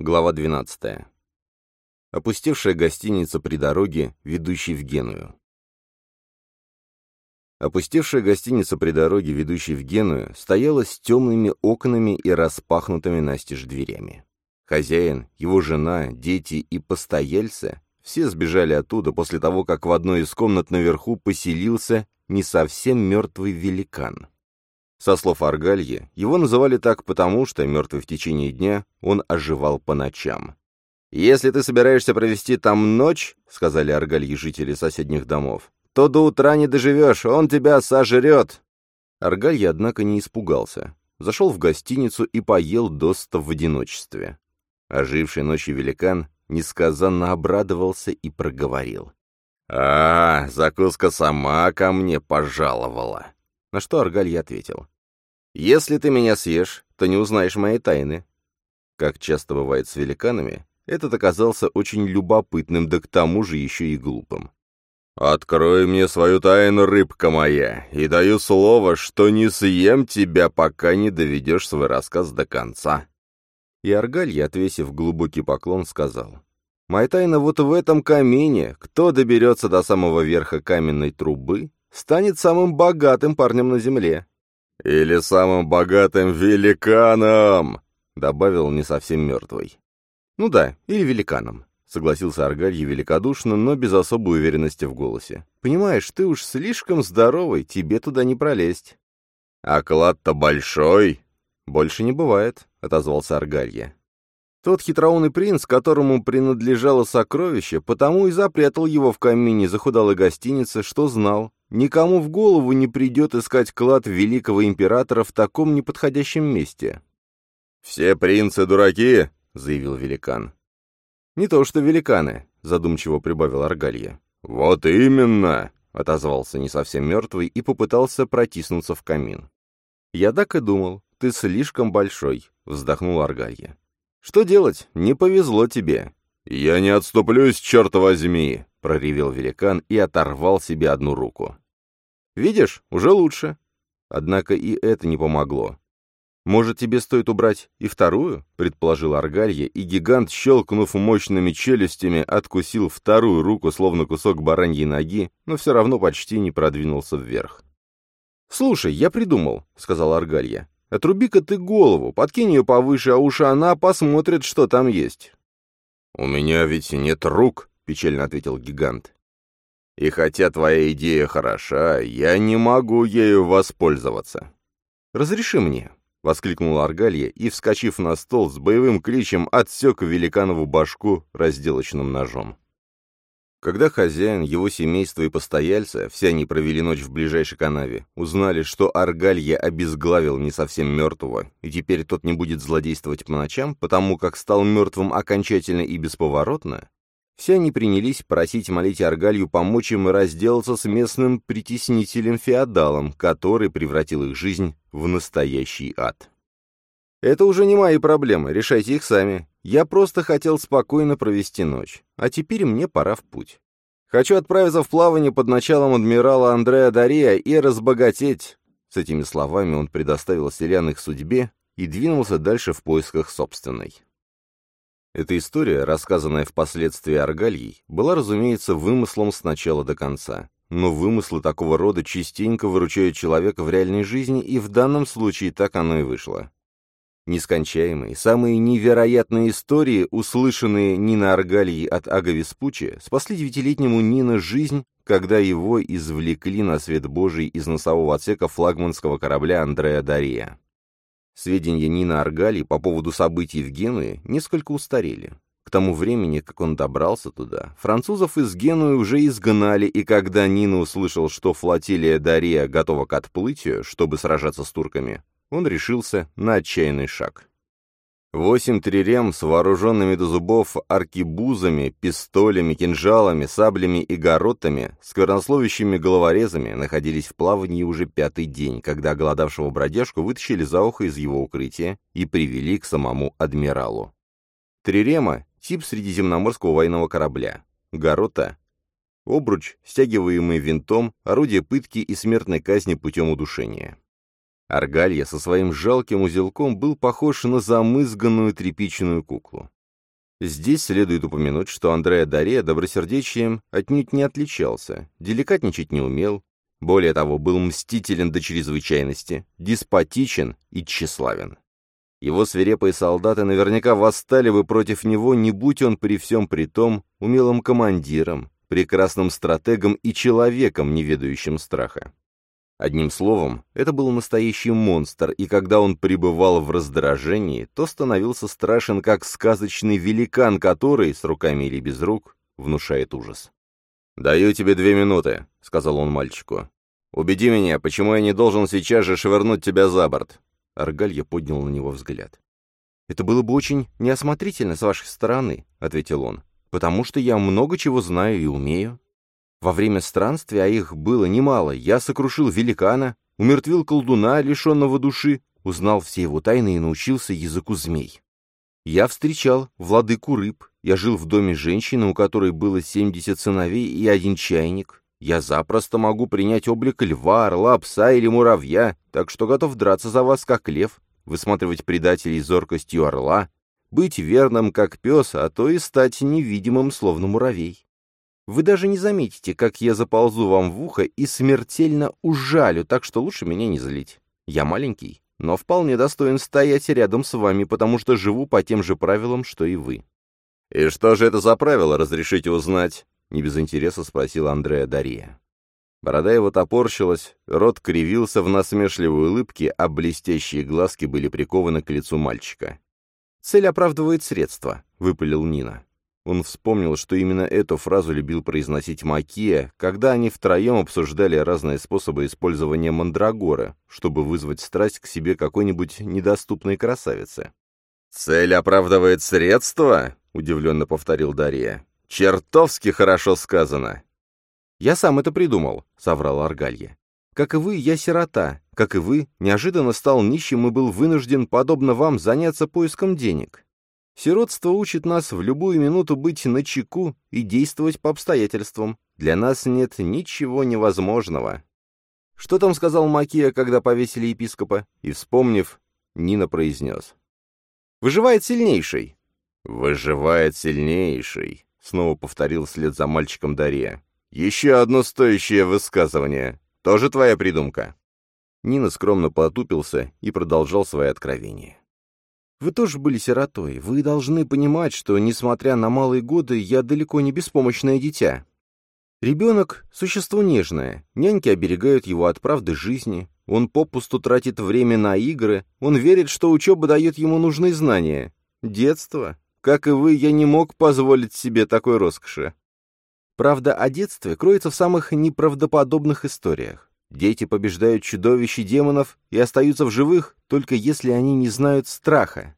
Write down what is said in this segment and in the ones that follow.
Глава 12. Опустевшая гостиница при дороге, ведущей в Геную. Опустевшая гостиница при дороге, ведущей в Геную, стояла с темными окнами и распахнутыми настежь дверями. Хозяин, его жена, дети и постояльцы все сбежали оттуда после того, как в одной из комнат наверху поселился не совсем мертвый великан. Со слов Аргальи, его называли так потому, что, мертвый в течение дня, он оживал по ночам. «Если ты собираешься провести там ночь, — сказали Аргальи жители соседних домов, — то до утра не доживешь, он тебя сожрет!» Аргальи, однако, не испугался. Зашел в гостиницу и поел доста в одиночестве. Оживший ночью великан несказанно обрадовался и проговорил. «А, закуска сама ко мне пожаловала!» На что Аргаль ответил. «Если ты меня съешь, то не узнаешь моей тайны». Как часто бывает с великанами, этот оказался очень любопытным, да к тому же еще и глупым. «Открой мне свою тайну, рыбка моя, и даю слово, что не съем тебя, пока не доведешь свой рассказ до конца». И Аргалья, отвесив глубокий поклон, сказал, «Моя тайна вот в этом камине. Кто доберется до самого верха каменной трубы, станет самым богатым парнем на земле. «Или самым богатым великаном!» — добавил не совсем мертвый. «Ну да, или великаном», — согласился Аргалье великодушно, но без особой уверенности в голосе. «Понимаешь, ты уж слишком здоровый, тебе туда не пролезть». «А клад-то большой!» «Больше не бывает», — отозвался Аргалье. Тот хитроумный принц, которому принадлежало сокровище, потому и запрятал его в камине захудалой гостиницы, что знал, Никому в голову не придет искать клад великого императора в таком неподходящем месте. «Все принцы дураки!» — заявил великан. «Не то что великаны», — задумчиво прибавил Аргалья. «Вот именно!» — отозвался не совсем мертвый и попытался протиснуться в камин. «Я так и думал. Ты слишком большой», — вздохнул Аргалья. «Что делать? Не повезло тебе». «Я не отступлюсь, черт возьми!» — проревел великан и оторвал себе одну руку. «Видишь, уже лучше». Однако и это не помогло. «Может, тебе стоит убрать и вторую?» — предположил Аргалья, и гигант, щелкнув мощными челюстями, откусил вторую руку, словно кусок бараньей ноги, но все равно почти не продвинулся вверх. «Слушай, я придумал», — сказал Аргалья. «Отруби-ка ты голову, подкинь ее повыше, а уж она посмотрит, что там есть». «У меня ведь нет рук», печально ответил гигант. «И хотя твоя идея хороша, я не могу ею воспользоваться». «Разреши мне», — воскликнула Аргалья и, вскочив на стол, с боевым кличем отсек великанову башку разделочным ножом. Когда хозяин, его семейство и постояльцы, все они провели ночь в ближайшей канаве, узнали, что Аргалья обезглавил не совсем мертвого, и теперь тот не будет злодействовать по ночам, потому как стал мертвым окончательно и бесповоротно, все они принялись просить молить Аргалью помочь им разделаться с местным притеснителем-феодалом, который превратил их жизнь в настоящий ад. «Это уже не мои проблемы, решайте их сами. Я просто хотел спокойно провести ночь, а теперь мне пора в путь. Хочу отправиться в плавание под началом адмирала Андреа Дария и разбогатеть». С этими словами он предоставил селян их судьбе и двинулся дальше в поисках собственной. Эта история, рассказанная впоследствии Аргальей, была, разумеется, вымыслом с начала до конца. Но вымыслы такого рода частенько выручают человека в реальной жизни, и в данном случае так оно и вышло. Нескончаемые, самые невероятные истории, услышанные Нина Аргальей от Ага Веспуччи, спасли девятилетнему Нина жизнь, когда его извлекли на свет Божий из носового отсека флагманского корабля Андреа Дария. Сведения Нина Аргали по поводу событий в Генуе несколько устарели. К тому времени, как он добрался туда, французов из Генуи уже изгнали, и когда Нина услышал, что флотилия Дария готова к отплытию, чтобы сражаться с турками, он решился на отчаянный шаг. Восемь трирем с вооруженными до зубов аркибузами, пистолями, кинжалами, саблями и горотами, сквернословящими головорезами находились в плавании уже пятый день, когда голодавшего бродяжку вытащили за ухо из его укрытия и привели к самому адмиралу. Трирема — тип средиземноморского военного корабля. Горота — обруч, стягиваемый винтом, орудие пытки и смертной казни путем удушения. Аргалья со своим жалким узелком был похож на замызганную тряпичную куклу. Здесь следует упомянуть, что Андреа Даре добросердечием отнюдь не отличался, деликатничать не умел, более того, был мстителен до чрезвычайности, деспотичен и тщеславен. Его свирепые солдаты наверняка восстали бы против него, не будь он при всем при том умелым командиром, прекрасным стратегом и человеком, не ведающим страха. Одним словом, это был настоящий монстр, и когда он пребывал в раздражении, то становился страшен, как сказочный великан, который, с руками или без рук, внушает ужас. «Даю тебе две минуты», — сказал он мальчику. «Убеди меня, почему я не должен сейчас же швырнуть тебя за борт?» Аргалья поднял на него взгляд. «Это было бы очень неосмотрительно с вашей стороны», — ответил он, «потому что я много чего знаю и умею. Во время странствия, а их было немало, я сокрушил великана, умертвил колдуна, лишенного души, узнал все его тайны и научился языку змей. Я встречал владыку рыб, я жил в доме женщины, у которой было 70 сыновей и один чайник. Я запросто могу принять облик льва, орла, пса или муравья, так что готов драться за вас, как лев, высматривать предателей зоркостью орла, быть верным, как пес, а то и стать невидимым, словно муравей. Вы даже не заметите, как я заползу вам в ухо и смертельно ужалю, так что лучше меня не злить. Я маленький, но вполне достоин стоять рядом с вами, потому что живу по тем же правилам, что и вы». «И что же это за правило, разрешите узнать?» — не без интереса спросила Андрея Дарья. Борода его топорщилась, рот кривился в насмешливой улыбке, а блестящие глазки были прикованы к лицу мальчика. «Цель оправдывает средства», — выпалил Нина. Он вспомнил, что именно эту фразу любил произносить Макия, когда они втроем обсуждали разные способы использования мандрагоры, чтобы вызвать страсть к себе какой-нибудь недоступной красавицы. «Цель оправдывает средства?» — удивленно повторил Дарья. «Чертовски хорошо сказано!» «Я сам это придумал», — соврал Аргалья. «Как и вы, я сирота. Как и вы, неожиданно стал нищим и был вынужден, подобно вам, заняться поиском денег. Сиротство учит нас в любую минуту быть начеку и действовать по обстоятельствам. Для нас нет ничего невозможного. Что там сказал Макия, когда повесили епископа? И, вспомнив, Нина произнес. «Выживает сильнейший». «Выживает сильнейший», — снова повторил вслед за мальчиком Дарья. «Еще одно стоящее высказывание. Тоже твоя придумка?» Нина скромно потупился и продолжал свои откровения. Вы тоже были сиротой. Вы должны понимать, что, несмотря на малые годы, я далеко не беспомощное дитя. Ребенок — существо нежное. Няньки оберегают его от правды жизни. Он попусту тратит время на игры. Он верит, что учеба дает ему нужные знания. Детство. Как и вы, я не мог позволить себе такой роскоши. Правда о детстве кроется в самых неправдоподобных историях. Дети побеждают чудовищ и демонов и остаются в живых, только если они не знают страха.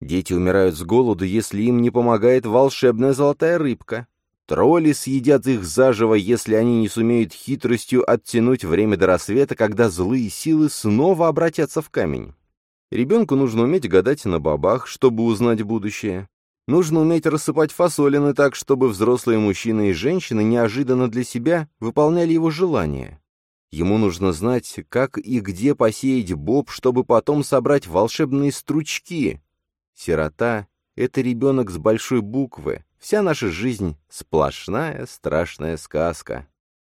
Дети умирают с голоду, если им не помогает волшебная золотая рыбка. Тролли съедят их заживо, если они не сумеют хитростью оттянуть время до рассвета, когда злые силы снова обратятся в камень. Ребенку нужно уметь гадать на бабах, чтобы узнать будущее. Нужно уметь рассыпать фасолины так, чтобы взрослые мужчины и женщины неожиданно для себя выполняли его желания. Ему нужно знать, как и где посеять боб, чтобы потом собрать волшебные стручки. Сирота — это ребенок с большой буквы. Вся наша жизнь — сплошная страшная сказка.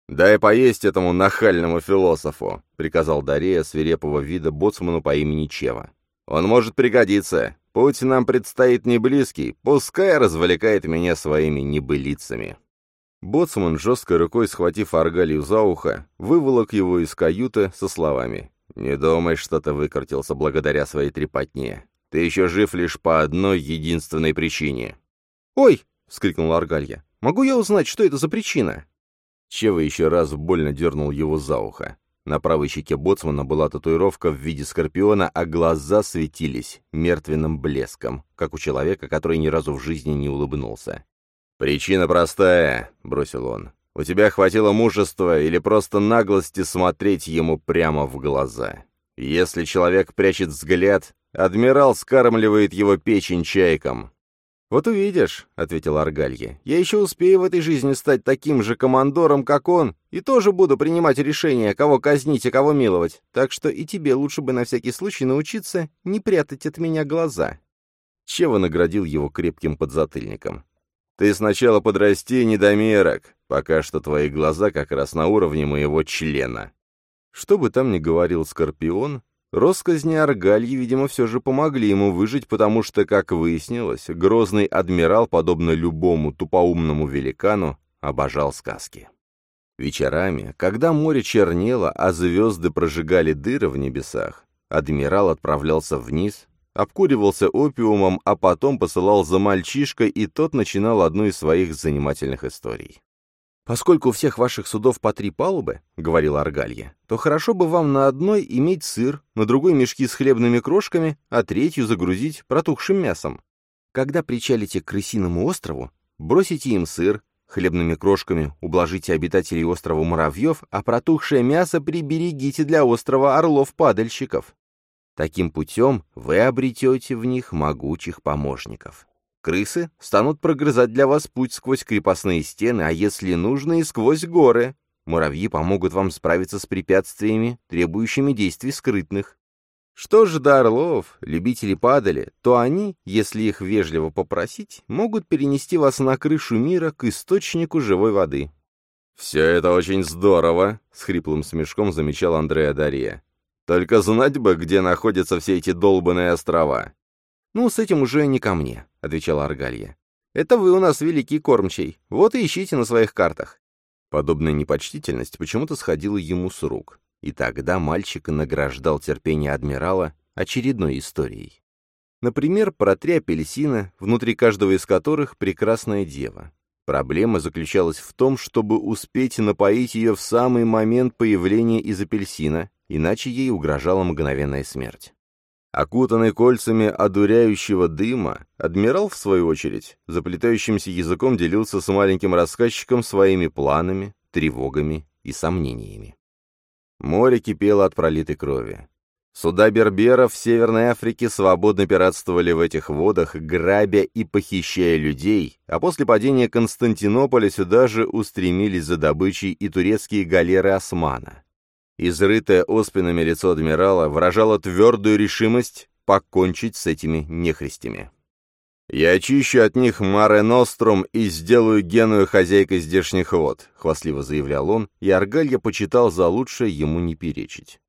«Дай поесть этому нахальному философу», — приказал Дарея свирепого вида боцману по имени Чева. «Он может пригодиться. Путь нам предстоит не близкий, пускай развлекает меня своими небылицами». Боцман, жесткой рукой схватив Аргалию за ухо, выволок его из каюты со словами «Не думай, что ты выкрутился благодаря своей трепотне. Ты еще жив лишь по одной единственной причине». «Ой!» — вскрикнул Аргалья. «Могу я узнать, что это за причина?» Чева еще раз больно дернул его за ухо. На правой щеке боцмана была татуировка в виде скорпиона, а глаза светились мертвенным блеском, как у человека, который ни разу в жизни не улыбнулся. «Причина простая», — бросил он. «У тебя хватило мужества или просто наглости смотреть ему прямо в глаза. Если человек прячет взгляд, адмирал скармливает его печень чайкам». «Вот увидишь», — ответил Аргалье, — «я еще успею в этой жизни стать таким же командором, как он, и тоже буду принимать решения, кого казнить и кого миловать, так что и тебе лучше бы на всякий случай научиться не прятать от меня глаза». Чева наградил его крепким подзатыльником. «Ты сначала подрасти, недомерок. Пока что твои глаза как раз на уровне моего члена». Что бы там ни говорил Скорпион, Росказни Аргальи, видимо, все же помогли ему выжить, потому что, как выяснилось, грозный адмирал, подобно любому тупоумному великану, обожал сказки. Вечерами, когда море чернело, а звезды прожигали дыры в небесах, адмирал отправлялся вниз, обкуривался опиумом, а потом посылал за мальчишкой, и тот начинал одну из своих занимательных историй. «Поскольку у всех ваших судов по три палубы, — говорила Аргалья, — то хорошо бы вам на одной иметь сыр, на другой мешки с хлебными крошками, а третью загрузить протухшим мясом. Когда причалите к крысиному острову, бросите им сыр, хлебными крошками ублажите обитателей острова муравьев, а протухшее мясо приберегите для острова орлов-падальщиков. Таким путем вы обретете в них могучих помощников. Крысы станут прогрызать для вас путь сквозь крепостные стены, а если нужно, и сквозь горы. Муравьи помогут вам справиться с препятствиями, требующими действий скрытных. Что же до орлов, любителей падали, то они, если их вежливо попросить, могут перенести вас на крышу мира к источнику живой воды. «Все это очень здорово», — с хриплым смешком замечал Андреа Дария. «Только знать бы, где находятся все эти долбанные острова». «Ну, с этим уже не ко мне», — отвечала Аргалья. «Это вы у нас великий кормчий. Вот и ищите на своих картах». Подобная непочтительность почему-то сходила ему с рук. И тогда мальчик награждал терпение адмирала очередной историей. Например, про три апельсина, внутри каждого из которых прекрасная дева. Проблема заключалась в том, чтобы успеть напоить ее в самый момент появления из апельсина, иначе ей угрожала мгновенная смерть. Окутанный кольцами одуряющего дыма, адмирал, в свою очередь, заплетающимся языком делился с маленьким рассказчиком своими планами, тревогами и сомнениями. Море кипело от пролитой крови. Суда берберов в Северной Африке свободно пиратствовали в этих водах, грабя и похищая людей, а после падения Константинополя сюда же устремились за добычей и турецкие галеры Османа. Изрытое оспинами лицо адмирала выражало твердую решимость покончить с этими нехристями. «Я очищу от них Маре Нострум и сделаю Геную хозяйкой здешних вод», — хвастливо заявлял он, и Аргалья почитал за лучшее ему не перечить.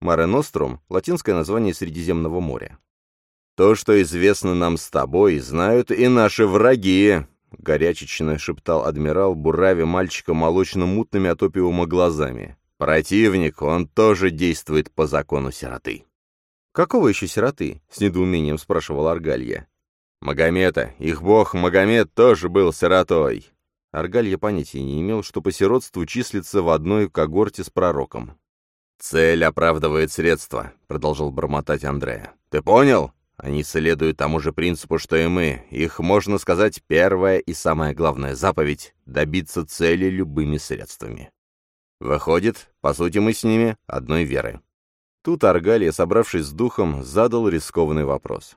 Маре Нострум — латинское название Средиземного моря. «То, что известно нам с тобой, знают и наши враги», — горячечно шептал адмирал, буравя мальчика молочно-мутными от опиума глазами. Противник, он тоже действует по закону сироты. «Какого еще сироты?» — с недоумением спрашивал Аргалья. «Магомета. Их бог Магомед тоже был сиротой». Аргалья понятия не имел, что по сиротству числится в одной когорте с пророком. «Цель оправдывает средства», — продолжал бормотать Андрея. «Ты понял? Они следуют тому же принципу, что и мы. Их, можно сказать, первая и самая главная заповедь — добиться цели любыми средствами. Выходит, по сути, мы с ними одной веры. Тут Аргалия, собравшись с духом, задал рискованный вопрос.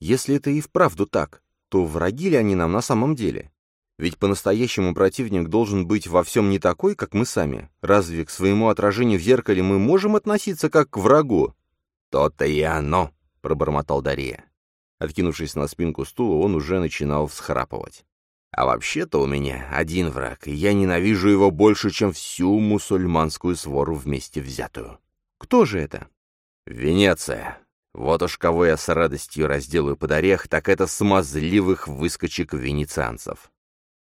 Если это и вправду так, то враги ли они нам на самом деле? Ведь по-настоящему противник должен быть во всем не такой, как мы сами. Разве к своему отражению в зеркале мы можем относиться как к врагу? «То-то и оно», — пробормотал Дария. Откинувшись на спинку стула, он уже начинал всхрапывать. А вообще-то у меня один враг, и я ненавижу его больше, чем всю мусульманскую свору вместе взятую. Кто же это? Венеция. Вот уж кого я с радостью разделаю под орех, так это смазливых выскочек венецианцев.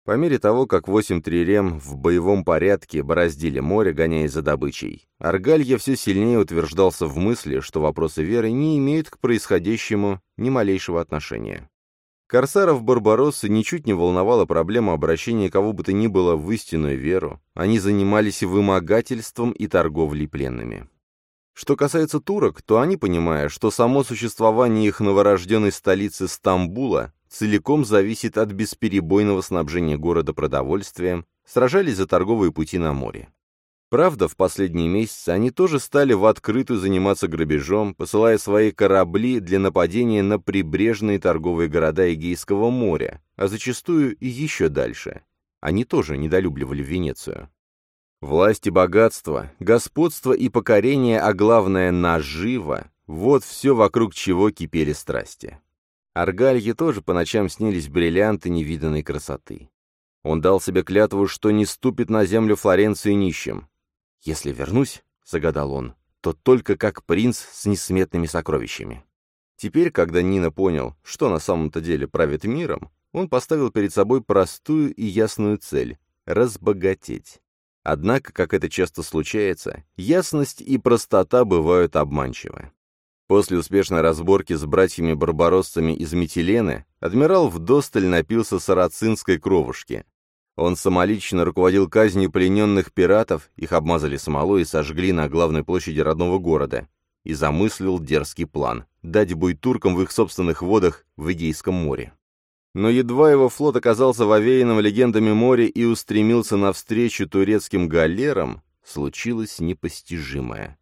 По мере того, как восемь трирем в боевом порядке бороздили море, гоняясь за добычей, Аргалья все сильнее утверждался в мысли, что вопросы веры не имеют к происходящему ни малейшего отношения. Корсаров Барбароссы ничуть не волновала проблема обращения кого бы то ни было в истинную веру, они занимались вымогательством и торговлей пленными. Что касается турок, то они, понимая, что само существование их новорожденной столицы Стамбула целиком зависит от бесперебойного снабжения города продовольствием, сражались за торговые пути на море. Правда, в последние месяцы они тоже стали в открытую заниматься грабежом, посылая свои корабли для нападения на прибрежные торговые города Эгейского моря, а зачастую и еще дальше. Они тоже недолюбливали Венецию. Власть и богатство, господство и покорение, а главное наживо — вот все, вокруг чего кипели страсти. Аргалье тоже по ночам снились бриллианты невиданной красоты. Он дал себе клятву, что не ступит на землю Флоренции нищим. «Если вернусь», — загадал он, — «то только как принц с несметными сокровищами». Теперь, когда Нина понял, что на самом-то деле правит миром, он поставил перед собой простую и ясную цель — разбогатеть. Однако, как это часто случается, ясность и простота бывают обманчивы. После успешной разборки с братьями-барбароссами из Метилены адмирал вдосталь напился сарацинской кровушки. Он самолично руководил казнью плененных пиратов, их обмазали смолой и сожгли на главной площади родного города, и замыслил дерзкий план — дать бой туркам в их собственных водах в Эгейском море. Но едва его флот оказался в овеянном легендами море и устремился навстречу турецким галерам, случилось непостижимое.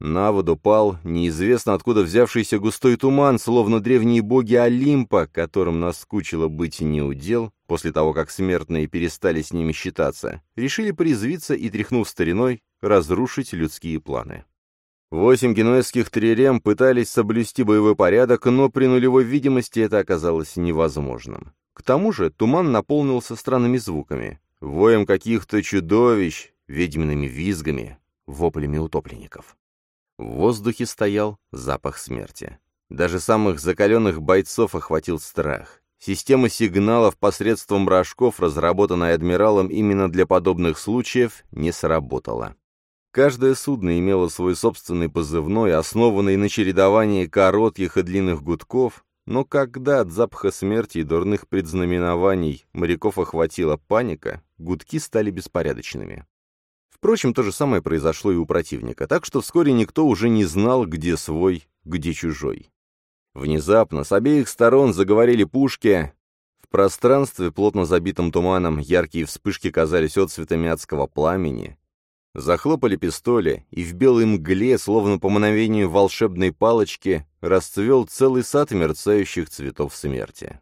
На воду пал неизвестно откуда взявшийся густой туман, словно древние боги Олимпа, которым наскучило быть неудел, после того, как смертные перестали с ними считаться, решили призвиться и, тряхнув стариной, разрушить людские планы. Восемь генуэзских трирем пытались соблюсти боевой порядок, но при нулевой видимости это оказалось невозможным. К тому же туман наполнился странными звуками, воем каких-то чудовищ, ведьмиными визгами, воплями утопленников. В воздухе стоял запах смерти. Даже самых закаленных бойцов охватил страх. Система сигналов посредством рожков, разработанная адмиралом именно для подобных случаев, не сработала. Каждое судно имело свой собственный позывной, основанный на чередовании коротких и длинных гудков, но когда от запаха смерти и дурных предзнаменований моряков охватила паника, гудки стали беспорядочными. Впрочем, то же самое произошло и у противника, так что вскоре никто уже не знал, где свой, где чужой. Внезапно с обеих сторон заговорили пушки. В пространстве, плотно забитом туманом, яркие вспышки казались отцветами адского пламени, Захлопали пистоли, и в белой мгле, словно по мановению волшебной палочки, расцвел целый сад мерцающих цветов смерти.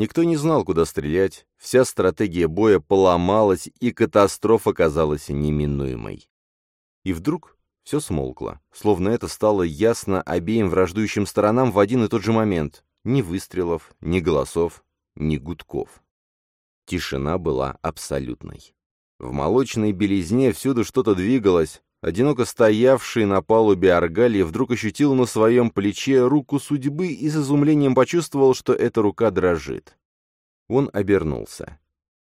Никто не знал, куда стрелять, вся стратегия боя поломалась, и катастрофа казалась неминуемой. И вдруг все смолкло, словно это стало ясно обеим враждующим сторонам в один и тот же момент. Ни выстрелов, ни голосов, ни гудков. Тишина была абсолютной. В молочной белизне всюду что-то двигалось. Одиноко стоявший на палубе Аргалий вдруг ощутил на своем плече руку судьбы и с изумлением почувствовал, что эта рука дрожит. Он обернулся.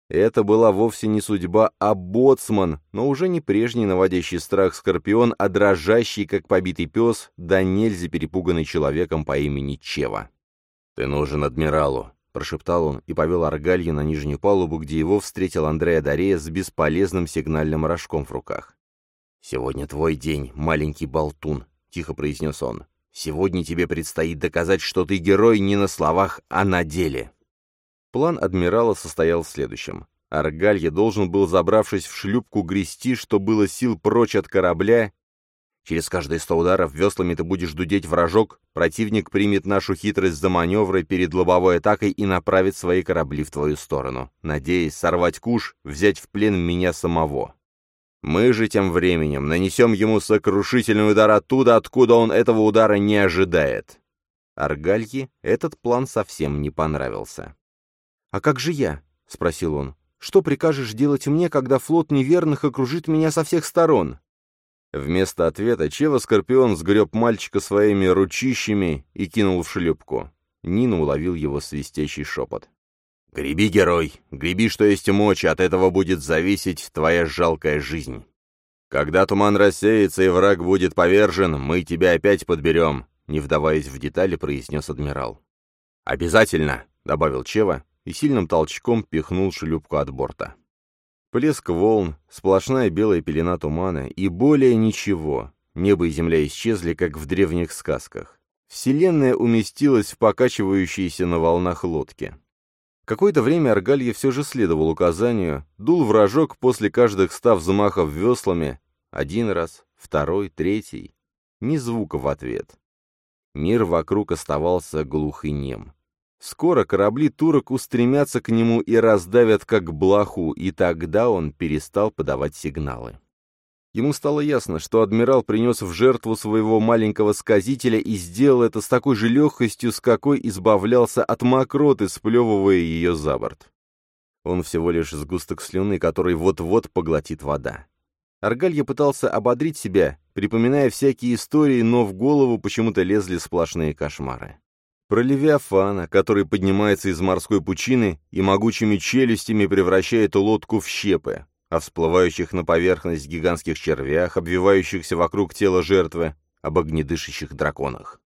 Это была вовсе не судьба, а боцман, но уже не прежний наводящий страх скорпион, а дрожащий, как побитый пес, да нельзя перепуганный человеком по имени Чева. «Ты нужен адмиралу», прошептал он и повел Аргалья на нижнюю палубу, где его встретил Андрея Дарея с бесполезным сигнальным рожком в руках. «Сегодня твой день, маленький болтун», — тихо произнес он. «Сегодня тебе предстоит доказать, что ты герой не на словах, а на деле». План адмирала состоял в следующем. Аргалья должен был, забравшись в шлюпку, грести, что было сил прочь от корабля, Через каждые сто ударов веслами ты будешь дудеть вражок, противник примет нашу хитрость за маневры перед лобовой атакой и направит свои корабли в твою сторону, надеясь сорвать куш, взять в плен меня самого. Мы же тем временем нанесем ему сокрушительный удар оттуда, откуда он этого удара не ожидает. Аргалье этот план совсем не понравился. «А как же я?» — спросил он. «Что прикажешь делать мне, когда флот неверных окружит меня со всех сторон?» Вместо ответа Чева Скорпион сгреб мальчика своими ручищами и кинул в шлюпку. Нина уловил его свистящий шепот. «Греби, герой, греби, что есть мочи, от этого будет зависеть твоя жалкая жизнь. Когда туман рассеется и враг будет повержен, мы тебя опять подберем», не вдаваясь в детали, произнес адмирал. «Обязательно», — добавил Чева и сильным толчком пихнул шлюпку от борта. Плеск волн, сплошная белая пелена тумана и более ничего. Небо и земля исчезли, как в древних сказках. Вселенная уместилась в покачивающейся на волнах лодке. Какое-то время Аргалье все же следовал указанию, дул вражок после каждых ста взмахов веслами, один раз, второй, третий. Ни звука в ответ. Мир вокруг оставался глух и нем. Скоро корабли турок устремятся к нему и раздавят как блоху, и тогда он перестал подавать сигналы. Ему стало ясно, что адмирал принес в жертву своего маленького сказителя и сделал это с такой же легкостью, с какой избавлялся от мокроты, сплевывая ее за борт. Он всего лишь сгусток слюны, который вот-вот поглотит вода. Аргалья пытался ободрить себя, припоминая всякие истории, но в голову почему-то лезли сплошные кошмары. Про Левиафана, который поднимается из морской пучины и могучими челюстями превращает лодку в щепы, о всплывающих на поверхность гигантских червях, обвивающихся вокруг тела жертвы, об огнедышащих драконах.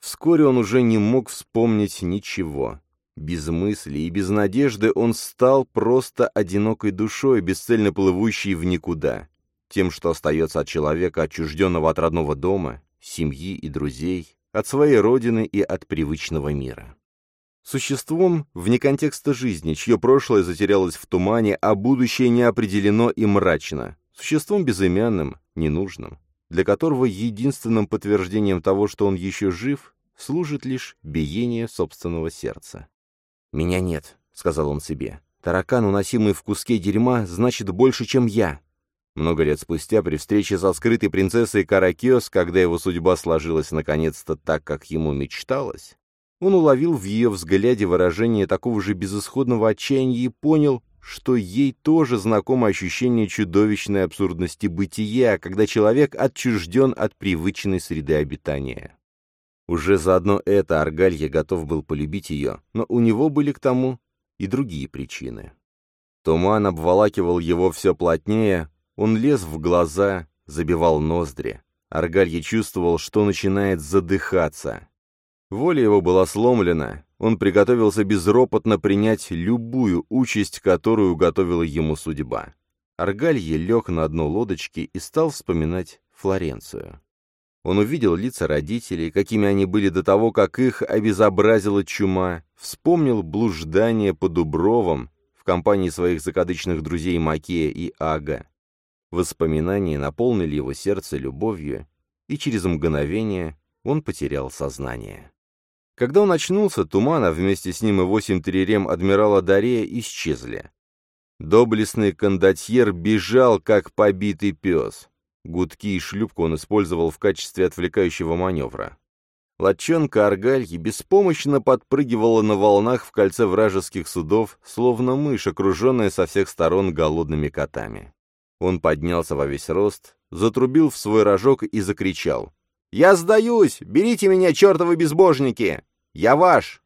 Вскоре он уже не мог вспомнить ничего. Без мысли и без надежды он стал просто одинокой душой, бесцельно плывущей в никуда. Тем, что остается от человека, отчужденного от родного дома, семьи и друзей, от своей родины и от привычного мира. Существом вне контекста жизни, чье прошлое затерялось в тумане, а будущее не определено и мрачно. Существом безымянным, ненужным, для которого единственным подтверждением того, что он еще жив, служит лишь биение собственного сердца. «Меня нет», — сказал он себе. «Таракан, уносимый в куске дерьма, значит больше, чем я». Много лет спустя, при встрече со скрытой принцессой Каракиос, когда его судьба сложилась наконец-то так, как ему мечталось, он уловил в ее взгляде выражение такого же безысходного отчаяния и понял, что ей тоже знакомо ощущение чудовищной абсурдности бытия, когда человек отчужден от привычной среды обитания. Уже заодно это Аргалья готов был полюбить ее, но у него были к тому и другие причины. Туман обволакивал его все плотнее, он лез в глаза, забивал ноздри. Аргалья чувствовал, что начинает задыхаться. Воля его была сломлена, он приготовился безропотно принять любую участь, которую готовила ему судьба. Аргалье лег на дно лодочки и стал вспоминать Флоренцию. Он увидел лица родителей, какими они были до того, как их обезобразила чума, вспомнил блуждание по Дубровам в компании своих закадычных друзей Макея и Ага. Воспоминания наполнили его сердце любовью, и через мгновение он потерял сознание. Когда он очнулся, Тумана, вместе с ним и восемь трирем адмирала Дарея исчезли. Доблестный кондотьер бежал, как побитый пес. Гудки и шлюпку он использовал в качестве отвлекающего маневра. Латчонка Аргальи беспомощно подпрыгивала на волнах в кольце вражеских судов, словно мышь, окруженная со всех сторон голодными котами. Он поднялся во весь рост, затрубил в свой рожок и закричал. «Я сдаюсь! Берите меня, чертовы безбожники! Я ваш!»